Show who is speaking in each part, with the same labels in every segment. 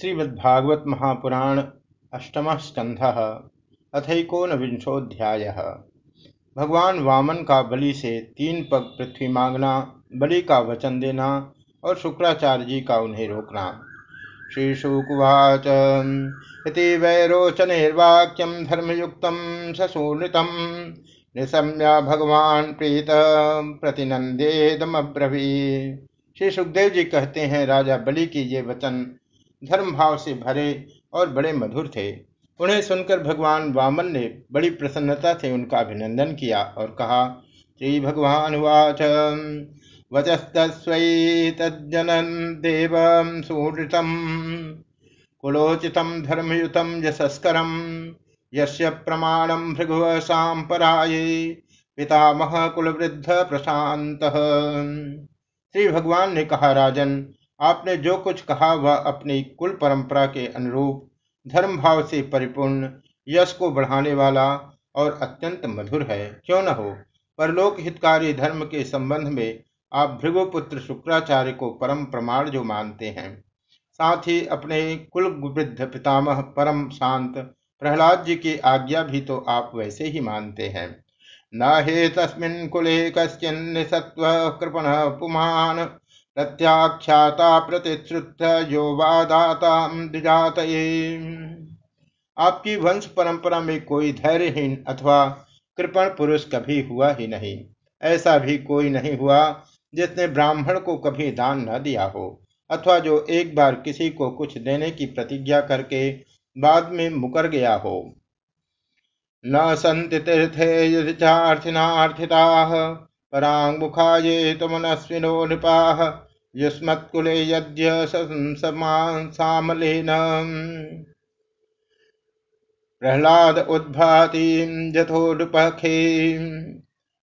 Speaker 1: श्रीमद्भागवत महापुराण अष्टम स्कंध अथकोन विंशोध्याय भगवान वामन का बलि से तीन पग पृथ्वी मांगना, बलि का वचन देना और शुक्राचार्य जी का उन्हें रोकना। श्री शुकुवाच इति वैरोचनैर्वाक्यम धर्मयुक्त ससूनृतम निशम्य भगवान प्रीत प्रतिनंदेदमब्रवी श्री सुखदेव जी कहते हैं, राजा बलि की ये वचन धर्म भाव से भरे और बड़े मधुर थे। उन्हें सुनकर भगवान वामन ने बड़ी प्रसन्नता से उनका अभिनंदन किया और कहा श्री भगवान वाच वचस्तस्वैतजनन देव सुहृतम। कुलोचितम धर्मयुतम यशस्करम। यस्य प्रमाणम भृगुव सांपराये पितामह कुलवृद्ध प्रशांत श्री भगवान ने कहा, राजन आपने जो कुछ कहा वह अपनी कुल परंपरा के अनुरूप धर्म भाव से परिपूर्ण, यश को बढ़ाने वाला और अत्यंत मधुर है। क्यों न हो? परलोक हितकारी धर्म के संबंध में आप भृगुपुत्र शुक्राचार्य को परम प्रमाण जो मानते हैं। साथ ही अपने कुल वृद्ध पितामह परम शांत प्रहलाद जी की आज्ञा भी तो आप वैसे ही मानते हैं। न हे तस्मिन कुले कश्चिन सत्व कृपण पुमान प्रत्याख्याता प्रतिश्रुत यो वादाता आपकी वंश परंपरा में कोई धैर्यहीन अथवा कृपण पुरुष कभी हुआ ही नहीं। ऐसा भी कोई नहीं हुआ जिसने ब्राह्मण को कभी दान न दिया हो, अथवा जो एक बार किसी को कुछ देने की प्रतिज्ञा करके बाद में मुकर गया हो। न संति तीर्थे यदिचार्थिनार्थिता परांग मुखा ये तुमनस्विनो नृपाह युष्मत्कुले यद्य सामलेन प्रहलाद उद्भाति यथोडुपखे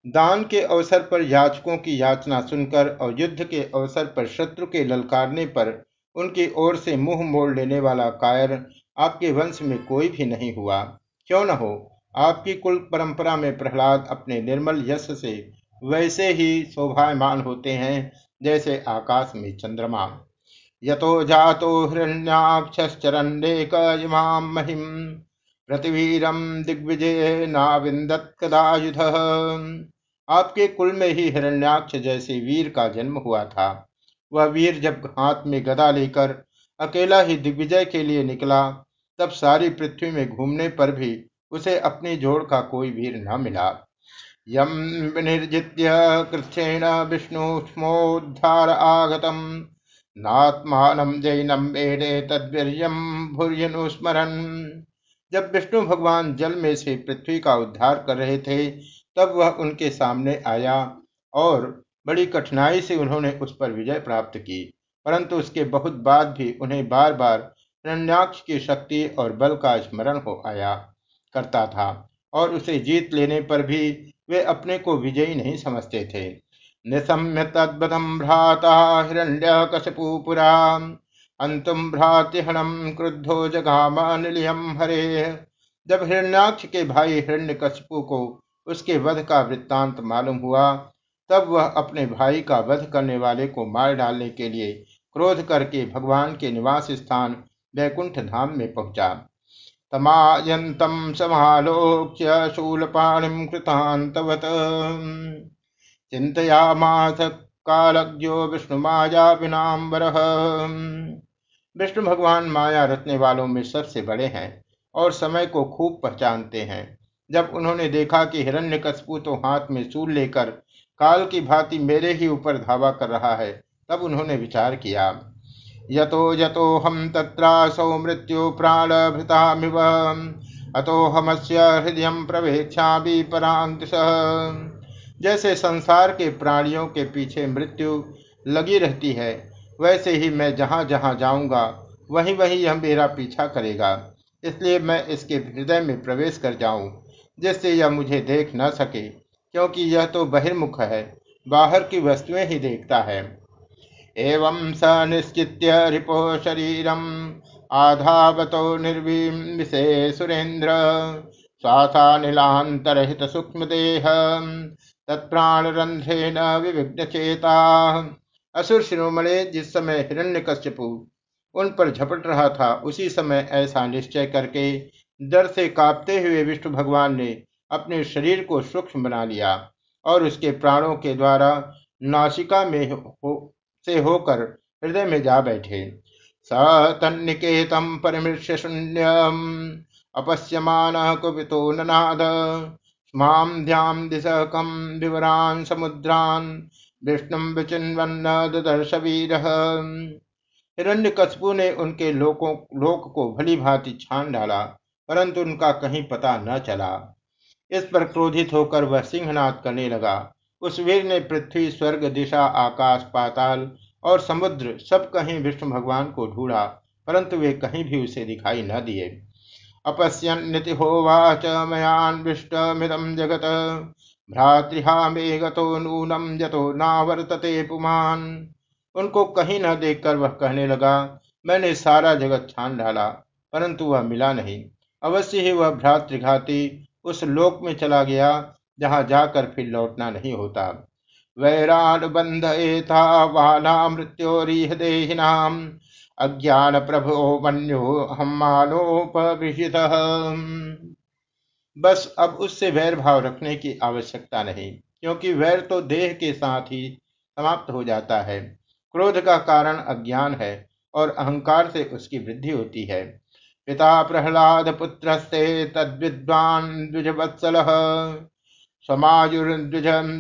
Speaker 1: दान के अवसर पर याचकों की याचना सुनकर और युद्ध के अवसर पर शत्रु के ललकारने पर उनकी ओर से मुँह मोड़ लेने वाला कायर आपके वंश में कोई भी नहीं हुआ। क्यों न हो? आपकी कुल परंपरा में प्रहलाद अपने निर्मल यश से वैसे ही शोभायमान होते हैं, जैसे आकाश में चंद्रमा। यतो जातो हिरण्याक्षरण्येक इमाम महिम दिग्विजय नाविंदत कदायुध। आपके कुल में ही हिरण्याक्ष जैसे वीर का जन्म हुआ था। वह वीर जब हाथ में गदा लेकर अकेला ही दिग्विजय के लिए निकला, तब सारी पृथ्वी में घूमने पर भी उसे अपनी जोड़ का कोई वीर न मिला। यम विनिर्जित्य कृच्छेण विष्णुष्मोद्धार आगतम। नात्मान जैनम मेरे तद्वीर्यम भूर्यनुस्मरन जब विष्णु भगवान जल में से पृथ्वी का उद्धार कर रहे थे, तब वह उनके सामने आया और बड़ी कठिनाई से उन्होंने उस पर विजय प्राप्त की। परंतु उसके बहुत बाद भी उन्हें बार बार हिरण्याक्ष की शक्ति और बल का स्मरण हो आया करता था और उसे जीत लेने पर भी वे अपने को विजयी नहीं समझते थे। निशम्य तद्बतम भ्राता हिरण्य कशपुपुरा अंतुम भ्रातिहणम क्रुद्धो जगामानिलियम हरे। जब हिरण्याक्ष के भाई हिरण्य कशपु को उसके वध का वृत्तांत मालूम हुआ, तब वह अपने भाई का वध करने वाले को मार डालने के लिए क्रोध करके भगवान के निवास स्थान वैकुंठ धाम में पहुँचा। तमायन्तं समालोक्य शूलपाणिं कृतान्तवत् चिन्तयामास कालज्ञो विष्णुमाया विनाम्बरः विष्णु भगवान माया रचने वालों में सबसे बड़े हैं और समय को खूब पहचानते हैं। जब उन्होंने देखा कि हिरण्यकशपु तो हाथ में सूल लेकर काल की भांति मेरे ही ऊपर धावा कर रहा है, तब उन्होंने विचार किया यतो यतो हम तत्रासौ मृत्यु प्राणभृतामिव। अतोहमस्य हृदय प्रवेक्षा भी जैसे संसार के प्राणियों के पीछे मृत्यु लगी रहती है, वैसे ही मैं जहाँ जहाँ जाऊँगा, वहीं वहीं यह मेरा पीछा करेगा। इसलिए मैं इसके हृदय में प्रवेश कर जाऊँ, जिससे यह मुझे देख न सके, क्योंकि यह तो बहिर्मुख है, बाहर की वस्तुएँ ही देखता है। एवं स निश्चित्य रिपो शरीरम आधावतो निर्विशे सुरेन्द्र। श्वासानिलांतरहित सूक्ष्म देह तत्प्राण न विविघ्न चेता असुर शिरोमणे जिस समय हिरण्यकश्यपु, उन पर झपट रहा था, उसी समय ऐसा निश्चय करके डर से कांपते हुए विष्णु भगवान ने अपने शरीर को सूक्ष्म बना लिया और उसके प्राणों के द्वारा नासिका में से होकर हृदय में जा बैठे। स तन्निकेतम परमृष्य शून्यम। अपश्यमान कुपितो ननाद। स्माम ध्याम दिशकम विवरान समुद्रान। विष्णु विचिन्वन्न ददर्श वीर हिरण्य कस्बू ने उनके लोकों, लोक को भली भांति छान डाला, परंतु उनका कहीं पता न चला। इस पर क्रोधित होकर वह सिंहनाद करने लगा। उस वीर ने पृथ्वी, स्वर्ग, दिशा, आकाश, पाताल और समुद्र सब कहीं विष्णु भगवान को ढूंढा, परंतु वे कहीं भी उसे दिखाई न दिए। अपश्यन्निति होवाच मयान्विष्टमिदं जगत भ्रातृहा मे नूनम जतो नावर्तते पुमान। उनको कहीं न देखकर वह कहने लगा, मैंने सारा जगत छान डाला, परंतु वह मिला नहीं। अवश्य ही वह भ्रातृघाती उस लोक में चला गया जहाँ जाकर फिर लौटना नहीं होता। वैरानुबंध एता वाला मृत्योरिह देहिनाम। अज्ञान प्रभो मन्यो हम मानोपविषित बस अब उससे वैर भाव रखने की आवश्यकता नहीं, क्योंकि वैर तो देह के साथ ही समाप्त हो जाता है। क्रोध का कारण अज्ञान है और अहंकार से उसकी वृद्धि होती है। पिता प्रहलाद पुत्रस्ते तद्विद्वान् द्विजवत्सल।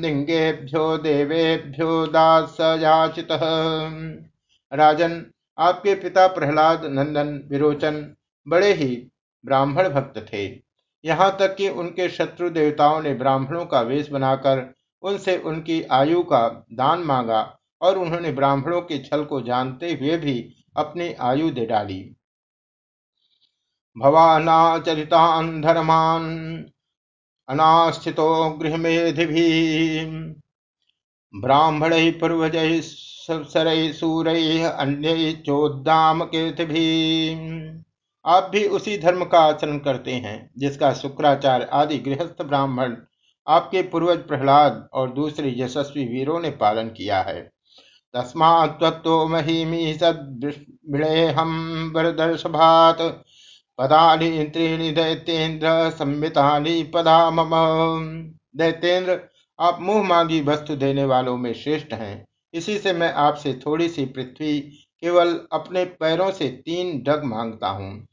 Speaker 1: लिंगेभ्यो देवेभ्यो दासयाचितः। राजन आपके पिता प्रहलाद नंदन विरोचन बड़े ही ब्राह्मण भक्त थे। यहाँ तक कि उनके शत्रु देवताओं ने ब्राह्मणों का वेश बनाकर उनसे उनकी आयु का दान मांगा और उन्होंने ब्राह्मणों के छल को जानते हुए भी अपनी आयु दे डाली। भवानाचरितान् धर्मान् अनास्थितो गृहमेधिभिः। ब्राह्मणैः, पूर्वजैः सरैः सूरैः, अन्यैः चोद्दाम आप भी उसी धर्म का आचरण करते हैं, जिसका शुक्राचार्य, आदि गृहस्थ ब्राह्मण, आपके पूर्वज प्रहलाद और दूसरे यशस्वी वीरों ने पालन किया है। तस्मा तत्व महिमी सदृढ़ वरदर्शभात। पदानि त्रीणि दैत्येन्द्र संमितानि पदा मम दैत्येन्द्र, आप मुँह मांगी वस्तु देने वालों में श्रेष्ठ हैं। इसी से मैं आपसे थोड़ी सी पृथ्वी, केवल अपने पैरों से तीन डग माँगता हूँ।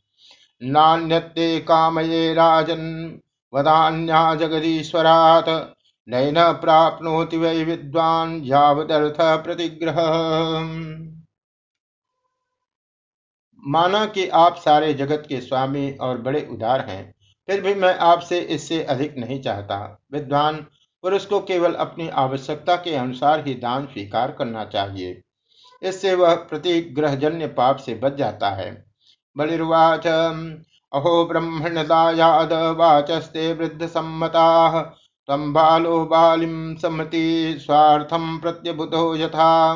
Speaker 1: नान्यते कामये राजन, वदान्या जगदीश्वरात, नैन प्राप्नोति वै विद्वान, यावदर्थ प्रतिग्रह माना कि आप सारे जगत के स्वामी और बड़े उदार हैं, फिर भी मैं आपसे इससे अधिक नहीं चाहता। विद्वान, पुरुष को केवल अपनी आवश्यकता के अनुसार ही दान स्वीकार करना चाहिए। इससे वह प्रतिग्रहजन्य पाप से बच जाता है। बलिर्वाच, अहो ब्रह्मण दायाद, वाचस्ते वृद्ध सम्मता तम बालो बालिम सम्मति स्वार्थम प्रत्यबुधो यथा।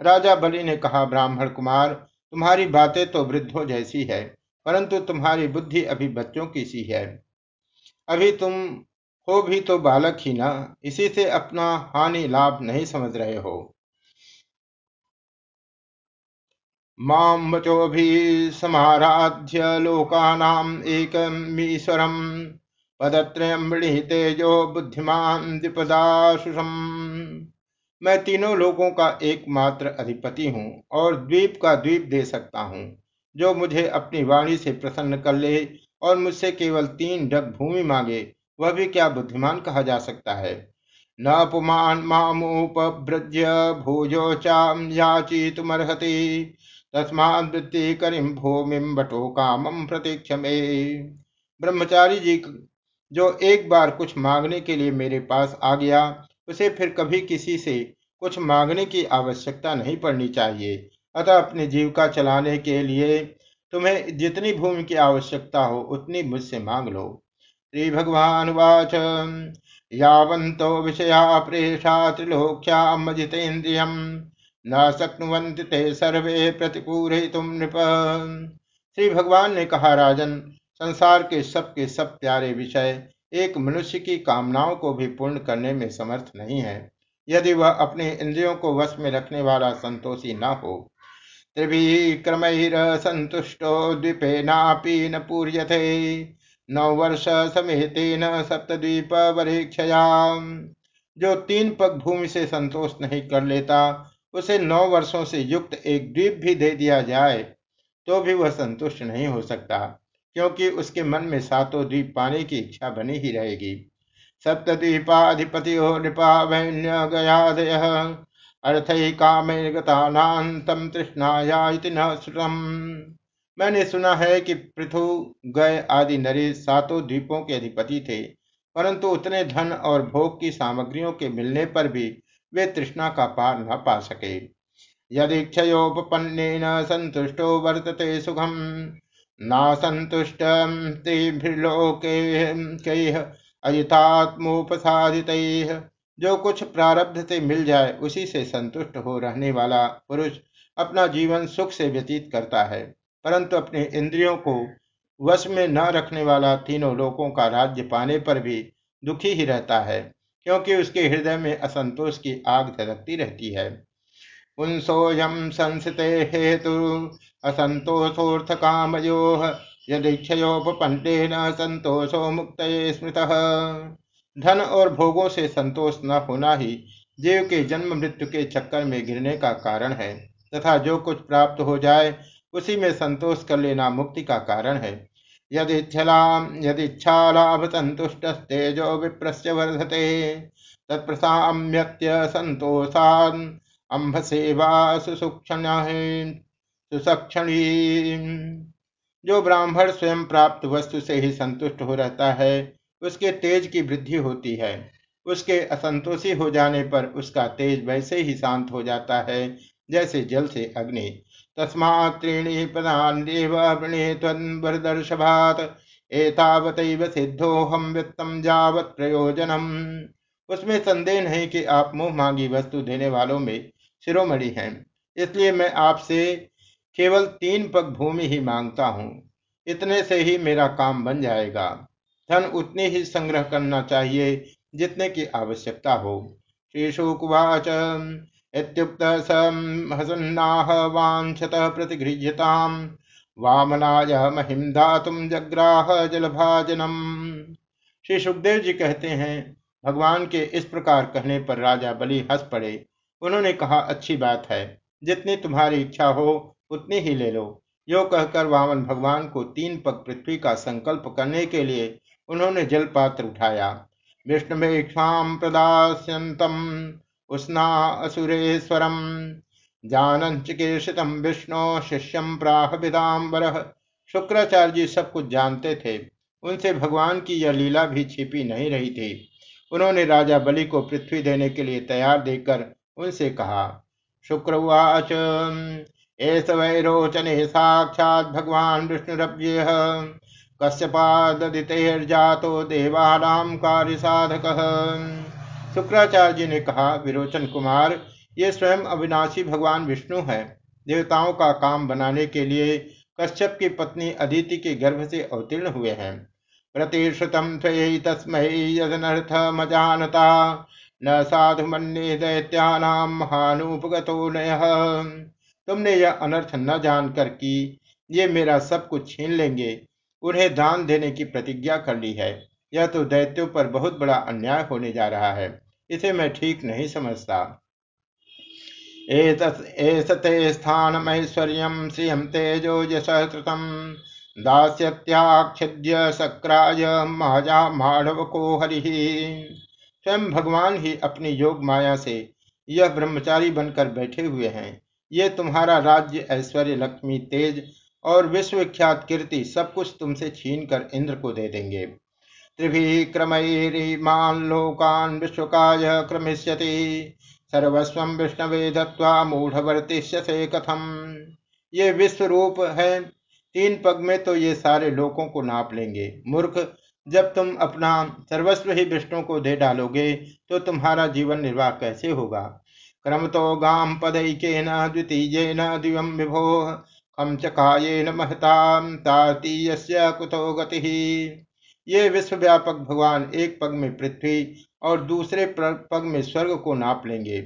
Speaker 1: राजा बलि ने कहा, ब्राह्मण कुमार तुम्हारी बातें तो वृद्धों जैसी है, परंतु तुम्हारी बुद्धि अभी बच्चों की सी है। अभी तुम हो भी तो बालक ही ना, इसी से अपना हानि लाभ नहीं समझ रहे हो। माम वचो भी समाराध्य लोकानाम एकमीश्वरम पदत्रयम तेजो बुद्धिमान द्विपदाशुषम मैं तीनों लोगों का एकमात्र अधिपति हूँ और द्वीप का द्वीप दे सकता हूँ, जो मुझे अपनी वाणी से प्रसन्न कर ले और मुझसे केवल तीन डग भूमि मांगे, वह भी क्या बुद्धिमान कहा जा सकता है? न पुमान मामुपभ्रज्य भोजो चाम याची तुमर्हति तस्मावृत्ति करीम भूमि बटो कामम प्रतीक्ष ब्रह्मचारी जी, जो एक बार कुछ मांगने के लिए मेरे पास आ गया उसे फिर कभी किसी से कुछ मांगने की आवश्यकता नहीं पड़नी चाहिए। अतः अपनी जीविका चलाने के लिए तुम्हें जितनी भूमि की आवश्यकता हो, उतनी मुझसे मांग लो। श्री भगवान वाच। यावंतो विषया प्रेषा त्रिलोक्या मजितेन्द्रियम न शक्नुवंत ते सर्वे प्रतिपूरे तुम नृप। श्री भगवान ने कहा, राजन, संसार के सबके सब प्यारे विषय एक मनुष्य की कामनाओं को भी पूर्ण करने में समर्थ नहीं है। यदि वह अपने इंद्रियों को वश में रखने वाला संतोषी न हो त्रिभिक्रमैरसन्तुष्टो द्वीपेनापि न पूर्यते। नौ वर्ष समेतेन सप्तद्वीप वरीक्षया जो तीन पग भूमि से संतोष नहीं कर लेता, उसे नौ वर्षों से युक्त एक द्वीप भी दे दिया जाए तो भी वह संतुष्ट नहीं हो सकता। क्योंकि उसके मन में सातों द्वीप पाने की इच्छा बनी ही रहेगी। वैन्य गयादय अर्थ कामेगतानातम तृष्णाया न श्रुतम। मैंने सुना है कि पृथु, गय आदि नरेश सातों द्वीपों के अधिपति थे, परंतु उतने धन और भोग की सामग्रियों के मिलने पर भी वे तृष्णा का पार न पा सके। यदीक्षयोपन्नेन संतुष्टो वर्तते सुखम। ना संतुष्ट त्रिभिर्लोके अयथात्मोपसादित जो कुछ प्रारब्ध से मिल जाए, उसी से संतुष्ट हो रहने वाला पुरुष अपना जीवन सुख से व्यतीत करता है। परंतु अपने इंद्रियों को वश में न रखने वाला तीनों लोकों का राज्य पाने पर भी दुखी ही रहता है, क्योंकि उसके हृदय में असंतोष की आग धड़कती रहती है। पुंसोयम संसिते हेतु असंतोषोर्थ कामयो न संतोषो मुक्त स्मृत। धन और भोगों से संतोष न होना ही जीव के जन्म मृत्यु के चक्कर में गिरने का कारण है, तथा जो कुछ प्राप्त हो जाए, उसी में संतोष कर लेना मुक्ति का कारण है। यदिच्छालाभ संतुष्ट तेजो विप्रस्य वर्धते, तत्प्रसाम्यत्य संतोषान अम्भ सेवा सुसुक्षण सुसक्षणी जो ब्राह्मण स्वयं प्राप्त वस्तु से ही संतुष्ट हो रहता है, उसके तेज की वृद्धि होती है। उसके असंतोषी हो जाने पर उसका तेज वैसे ही शांत हो जाता है, जैसे जल से अग्नि। तस्मा त्रीणी एतावतैव सिद्धोहम वित्तम जावत प्रयोजनम। उसमें संदेह नहीं कि आप मुँह मांगी वस्तु देने वालों में शिरोमणि हैं। इसलिए मैं आपसे केवल तीन पग भूमि ही माँगता हूँ। इतने से ही मेरा काम बन जाएगा। धन उतनी ही संग्रह करना चाहिए जितने की आवश्यकता हो। श्री शुकुवाच इत्युक्त हसन्नाह वामनाय महिम धातुम जग्राह जलभाजनम। श्री सुखदेव जी कहते हैं, भगवान के इस प्रकार कहने पर राजा बलि हंस पड़े। उन्होंने कहा, अच्छी बात है। जितनी तुम्हारी इच्छा हो, उतनी ही ले लो। यो कहकर वामन भगवान को तीन पग पृथ्वी का संकल्प करने के लिए उन्होंने जल पात्र उठाया। विष्णुमेक्षाम प्रदास्यंतम उष्णा असुरेश्वरम जानन चिकीर्षितम विष्णु शिष्यम प्राह विदाम्बर शुक्राचार्य जी सब कुछ जानते थे। उनसे भगवान की यह लीला भी छिपी नहीं रही थी। उन्होंने राजा बलि को पृथ्वी देने के लिए तैयार देकर उनसे कहा शुक्रवाच एस वैरोचने साक्षात भगवान विष्णुरव्य कश्यपादितेर्जातो देवानाम कार्य साधक शुक्राचार्य जी ने कहा, विरोचन कुमार, ये स्वयं अविनाशी भगवान विष्णु है। देवताओं का काम बनाने के लिए कश्यप की पत्नी अदिति के गर्भ से अवतीर्ण हुए हैं। प्रतिश्रुतम त्वयि तस्मै यदनर्थ मजानता। न साधु मन्ये दैत्यानाम महानुपगतो नय। तुमने यह अनर्थ न जानकर कि ये मेरा सब कुछ छीन लेंगे, उन्हें दान देने की प्रतिज्ञा कर ली है। यह तो दैत्यों पर बहुत बड़ा अन्याय होने जा रहा है, इसे मैं ठीक नहीं समझता। एसते स्थानमैश्वर्य श्रियम तेजो यशकृतम दास्यत्याक्षिद्य सक्राय महाजा माधव को हरि। स्वयं भगवान ही अपनी योग माया से यह ब्रह्मचारी बनकर बैठे हुए हैं। ये तुम्हारा राज्य, ऐश्वर्य, लक्ष्मी, तेज और विश्वविख्यात कीर्ति सब कुछ तुमसे छीन कर इंद्र को दे देंगे। त्रिभी त्रिभिक्रमैरिमान लोकान विश्वकाय क्रमिष्यति। सर्वस्व विष्णवे दत्वा मूढ़वर्तिष्य से कथम। ये विश्व रूप है, तीन पग में तो ये सारे लोकों को नाप लेंगे। मूर्ख जब तुम अपना सर्वस्व ही विष्णु को दे डालोगे तो तुम्हारा जीवन निर्वाह कैसे होगा? क्रम तो गाम पदैके न द्वितीय न दिवम विभो हम चकाये महताम तातीय कुतो गति। ये विश्वव्यापक भगवान एक पग में पृथ्वी और दूसरे पग में स्वर्ग को नाप लेंगे।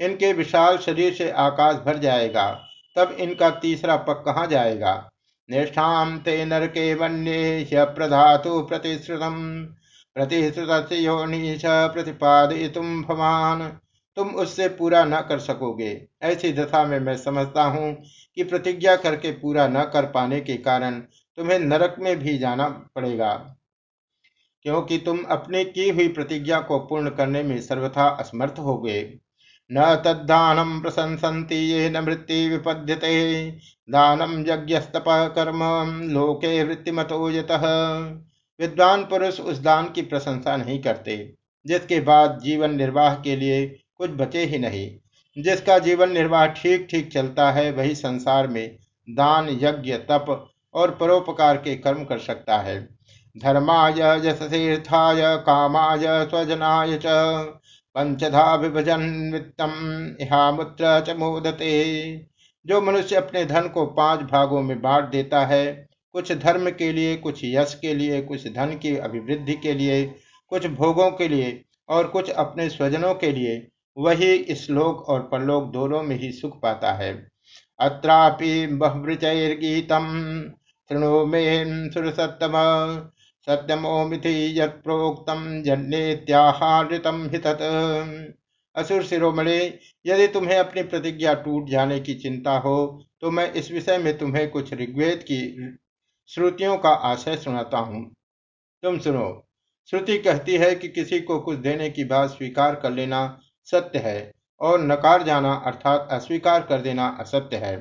Speaker 1: इनके विशाल शरीर से आकाश भर जाएगा, तब इनका तीसरा पग कहाँ जाएगा? निष्ठाम ते नरके वन्य प्रधातु प्रतिश्रुतम। प्रतिश्रुत योनिश तुम भवान। तुम उससे पूरा न कर सकोगे। ऐसी दशा में मैं समझता हूँ कि प्रतिज्ञा करके पूरा न कर पाने के कारण तुम्हें नरक में भी जाना पड़ेगा। क्योंकि तुम अपने की हुई प्रतिज्ञा को पूर्ण करने में सर्वथा असमर्थ हो गए न तद्दानम प्रशंसन्ति ये न वृत्ति विपद्यते। दानम यज्ञस्तप कर्म लोके वृत्तिमतो यत। विद्वान पुरुष उस दान की प्रशंसा नहीं करते, जिसके बाद जीवन निर्वाह के लिए कुछ बचे ही नहीं। जिसका जीवन निर्वाह ठीक ठीक चलता है, वही संसार में दान, यज्ञ, तप और परोपकार के कर्म कर सकता है। धर्माय यशतीर्थाय कामाय, स्वजनाय च। पंचधा विभजन वित्तम इहामुत्र च मोदते। जो मनुष्य अपने धन को पाँच भागों में बांट देता है, कुछ धर्म के लिए, कुछ यश के लिए, कुछ धन की अभिवृद्धि के लिए, कुछ भोगों के लिए और कुछ अपने स्वजनों के लिए, वही इस लोक और परलोक दोनों में ही सुख पाता है। अत्रापि बहुवृचैर्गीतम तृणो मे सुरसत्तम सत्यमोमिति यत्प्रोक्तम जन्येत्याहारितम हितत असुर शिरोमणि, यदि तुम्हें अपनी प्रतिज्ञा टूट जाने की चिंता हो तो मैं इस विषय में तुम्हें कुछ ऋग्वेद की श्रुतियों का आशय सुनाता हूँ। तुम सुनो, श्रुति कहती है कि किसी को कुछ देने की बात स्वीकार कर लेना सत्य है और नकार जाना अर्थात अस्वीकार कर देना असत्य है।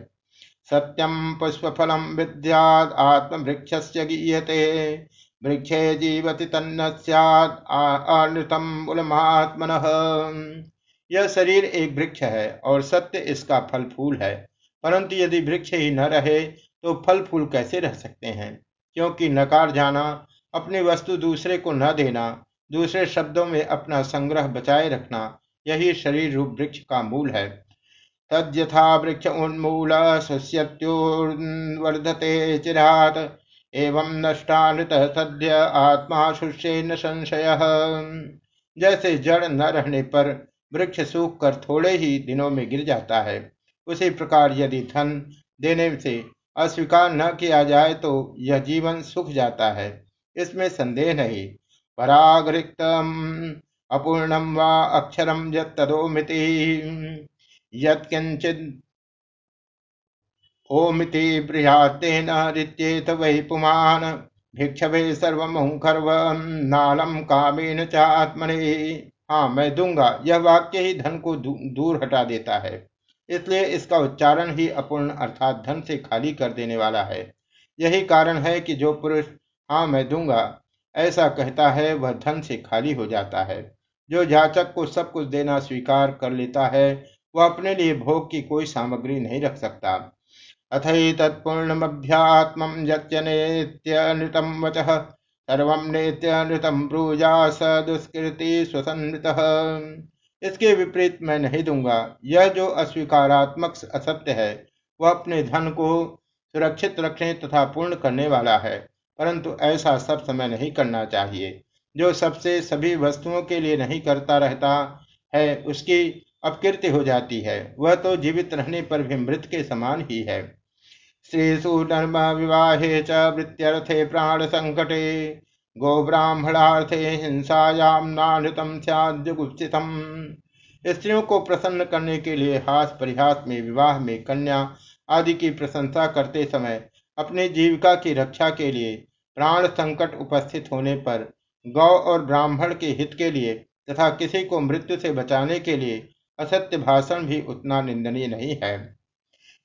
Speaker 1: सत्यम पुष्पफलम विद्याद आत्मवृक्ष गीयते। वृक्षे जीवति तन्न सृतम उलमात्मन। यह शरीर एक वृक्ष है और सत्य इसका फल फूल है। परंतु यदि वृक्ष ही न रहे तो फल फूल कैसे रह सकते हैं? क्योंकि नकार जाना, अपनी वस्तु दूसरे को न देना, दूसरे शब्दों में अपना संग्रह बचाए रखना, यही शरीर रूप वृक्ष का मूल है। तद्यथा वृक्ष उन्मूल शुष्योर्वर्धते चिरात। एवं नष्टानृत सद्य आत्मा शुष्य न संशय। जैसे जड़ न रहने पर वृक्ष सूख कर थोड़े ही दिनों में गिर जाता है, उसी प्रकार यदि धन देने से अस्वीकार न किया जाए तो यह जीवन सुख जाता है, इसमें संदेह नहीं। परागरिक्त अपूर्णम वा अक्षरम यदोमिति यत्किंचित ओमिति बृहतेन रित्येत वै पुमान। भिक्षवे सर्वमुखर्व नालम कामेन च आत्मने। हाँ मैं दूँगा। यह वाक्य ही धन को दूर हटा देता है। इसलिए इसका उच्चारण ही अपूर्ण अर्थात धन से खाली कर देने वाला है। यही कारण है कि जो पुरुष हाँ मैं दूँगा, ऐसा कहता है, वह धन से खाली हो जाता है। जो जाचक को सब कुछ देना स्वीकार कर लेता है, वह अपने लिए भोग की कोई सामग्री नहीं रख सकता। अथई तत्पूर्णमभ्यात्म यत्यनेत्यनृतम वच, सर्व नेत्यनृतम ब्रूजा स दुष्कृति स्वसन्वित इसके विपरीत मैं नहीं दूँगा। यह जो अस्वीकारात्मक असत्य है, वह अपने धन को सुरक्षित रखने तथा पूर्ण करने वाला है, परंतु ऐसा सब समय नहीं करना चाहिए। जो सबसे सभी वस्तुओं के लिए नहीं करता रहता है, उसकी अपकीर्ति हो जाती है। वह तो जीवित रहने पर भी मृत के समान ही है। स्त्रीसु नर्म विवाहे च वृत्त्यर्थे प्राण संकटे। गो ब्राह्मणार्थे हिंसायाम नानृतम सदुगुप्सितम स्त्रियों को प्रसन्न करने के लिए हास परिहास में विवाह में कन्या आदि की प्रशंसा करते समय अपनी जीविका की रक्षा के लिए प्राण संकट उपस्थित होने पर गौ और ब्राह्मण के हित के लिए तथा किसी को मृत्यु से बचाने के लिए असत्य भाषण भी उतना निंदनीय नहीं है।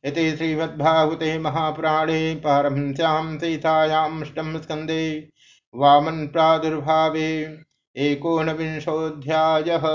Speaker 1: ये श्रीमद्भागवते महापुराणे पारमश्याम सीतायामष्टम स्कंदे वामन प्रादुर्भावे एकोनविंशोऽध्यायः।